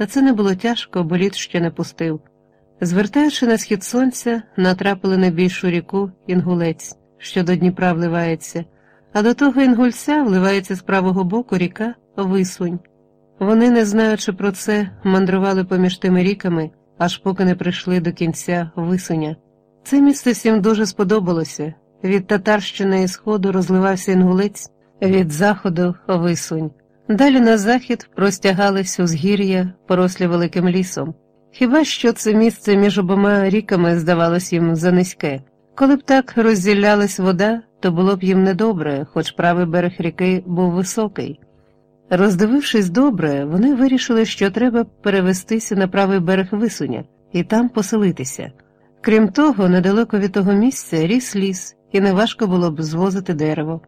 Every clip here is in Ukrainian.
та це не було тяжко, бо лід ще не пустив. Звертаючи на схід сонця, натрапили на більшу ріку Інгулець, що до Дніпра вливається, а до того інгульця вливається з правого боку ріка Висунь. Вони, не знаючи про це, мандрували поміж тими ріками, аж поки не прийшли до кінця Висуня. Це місце всім дуже сподобалося. Від Татарщини і Сходу розливався інгулець, від заходу Висунь. Далі на захід простягались узгір'я, порослі великим лісом. Хіба що це місце між обома ріками здавалось їм занизьке. Коли б так розділялась вода, то було б їм недобре, хоч правий берег ріки був високий. Роздивившись добре, вони вирішили, що треба перевестися на правий берег Висуня і там поселитися. Крім того, недалеко від того місця ріс ліс, і неважко було б звозити дерево.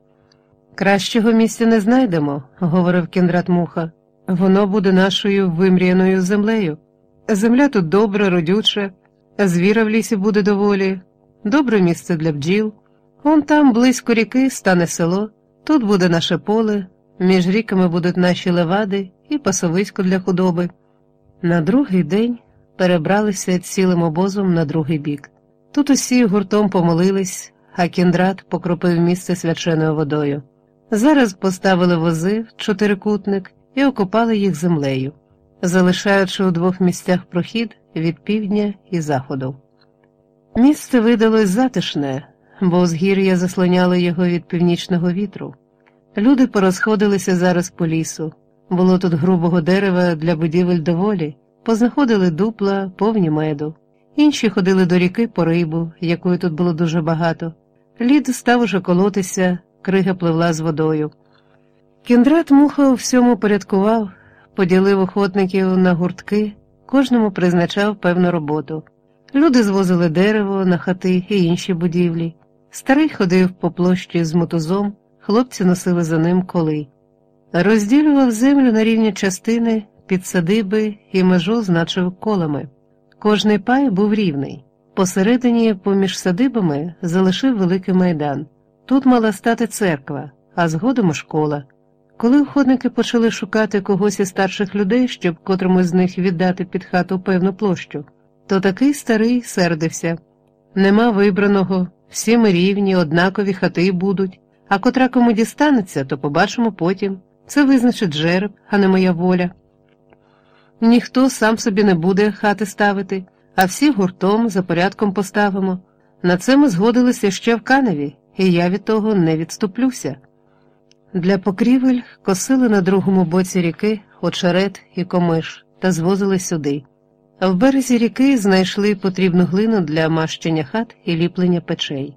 Кращого місця не знайдемо, говорив кіндрат муха. Воно буде нашою вимріяною землею. Земля тут добра, родюча, звіра в лісі буде доволі, добре місце для бджіл. Он там, близько ріки, стане село, тут буде наше поле, між ріками будуть наші левади і пасовисько для худоби. На другий день перебралися цілим обозом на другий бік. Тут усі гуртом помолились, а кіндрат покропив місце свяченою водою. Зараз поставили вози в чотирикутник і окопали їх землею, залишаючи у двох місцях прохід від півдня і заходу. Місце видалось затишне, бо узгір'я заслоняли його від північного вітру. Люди порозходилися зараз по лісу. Було тут грубого дерева для будівель доволі, познаходили дупла, повні меду. Інші ходили до ріки по рибу, якої тут було дуже багато. Лід став уже колотися, крига пливла з водою. Кіндрат муха у всьому порядкував, поділив охотників на гуртки, кожному призначав певну роботу. Люди звозили дерево на хати і інші будівлі. Старий ходив по площі з мотузом, хлопці носили за ним коли. Розділював землю на рівні частини, під садиби і межу значив колами. Кожний пай був рівний. Посередині, поміж садибами, залишив великий майдан. Тут мала стати церква, а згодом школа. Коли охотники почали шукати когось із старших людей, щоб котрому з них віддати під хату певну площу, то такий старий сердився нема вибраного, всі ми рівні, однакові хати будуть, а котра кому дістанеться, то побачимо потім. Це визначить жереб, а не моя воля. Ніхто сам собі не буде хати ставити, а всі гуртом за порядком поставимо. На це ми згодилися ще в каневі, і я від того не відступлюся. Для покрівель косили на другому боці ріки очерет і комиш та звозили сюди. В березі ріки знайшли потрібну глину для мащення хат і ліплення печей.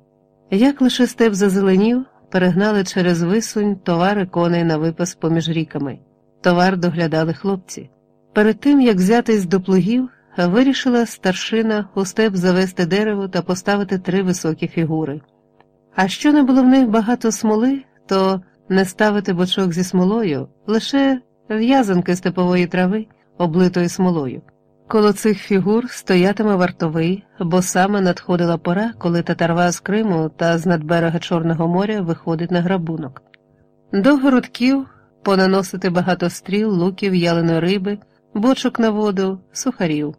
Як лише степ зазеленів, перегнали через висунь товари коней на випас поміж ріками. Товар доглядали хлопці. Перед тим, як взятись до плугів, вирішила старшина у степ завести дерево та поставити три високі фігури. А що не було в них багато смоли, то не ставити бочок зі смолою, лише в'язанки степової трави, облитої смолою. Коло цих фігур стоятиме вартовий, бо саме надходила пора, коли татарва з Криму та з надберега Чорного моря виходить на грабунок. До городків понаносити багато стріл, луків, яленої риби, бочок на воду, сухарів.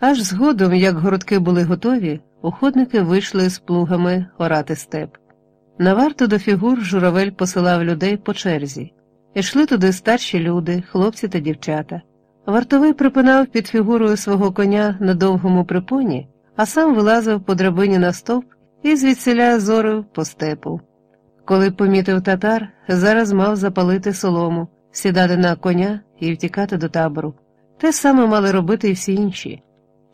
Аж згодом, як городки були готові, уходники вийшли з плугами орати степ. На варту до фігур журавель посилав людей по черзі. Ішли туди старші люди, хлопці та дівчата. Вартовий припинав під фігурою свого коня на довгому припоні, а сам вилазив по драбині на стовп і звідсіля зорив по степу. Коли помітив татар, зараз мав запалити солому, сідати на коня і втікати до табору. Те саме мали робити і всі інші.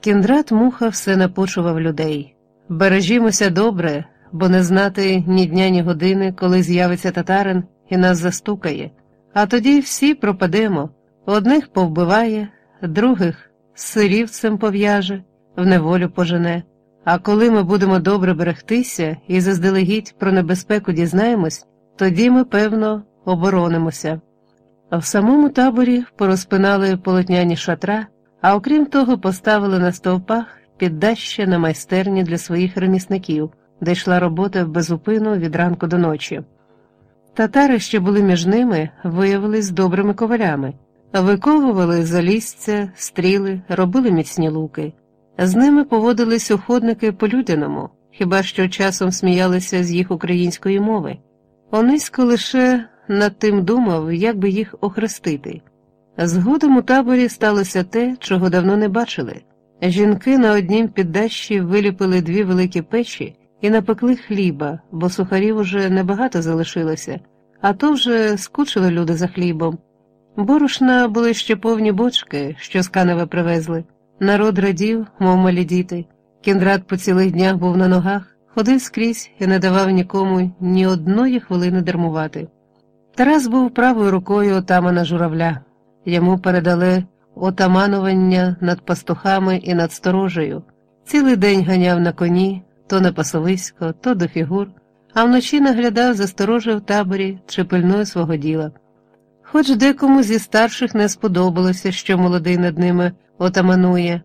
Кіндрат муха все напочував людей. Бережімося добре, бо не знати ні дня, ні години, коли з'явиться татарин і нас застукає, а тоді всі пропадемо. Одних повбиває, других сирівцем пов'яже, в неволю пожене. А коли ми будемо добре берегтися і заздалегідь про небезпеку дізнаємось, тоді ми, певно, оборонимося. В самому таборі порозпинали полотняні шатра, а окрім того, поставили на стовпах піддаще на майстерні для своїх ремісників, де йшла робота безупину від ранку до ночі. Татари, що були між ними, виявились добрими ковалями. Виковували залізця, стріли, робили міцні луки. З ними поводились уходники по-людяному, хіба що часом сміялися з їх української мови. Онисько лише над тим думав, як би їх охрестити. Згодом у таборі сталося те, чого давно не бачили. Жінки на однім піддащі виліпили дві великі печі і напекли хліба, бо сухарів уже небагато залишилося, а то вже скучили люди за хлібом. Борошна були ще повні бочки, що з канева привезли. Народ радів, мов малі діти. Кіндрат по цілих днях був на ногах, ходив скрізь і не давав нікому ні одної хвилини дармувати. Тарас був правою рукою отамана журавля. Йому передали отаманування над пастухами і над сторожею. Цілий день ганяв на коні, то на пасовисько, то до фігур, а вночі наглядав за сторожею в таборі чи пильною свого діла. Хоч декому зі старших не сподобалося, що молодий над ними отаманує,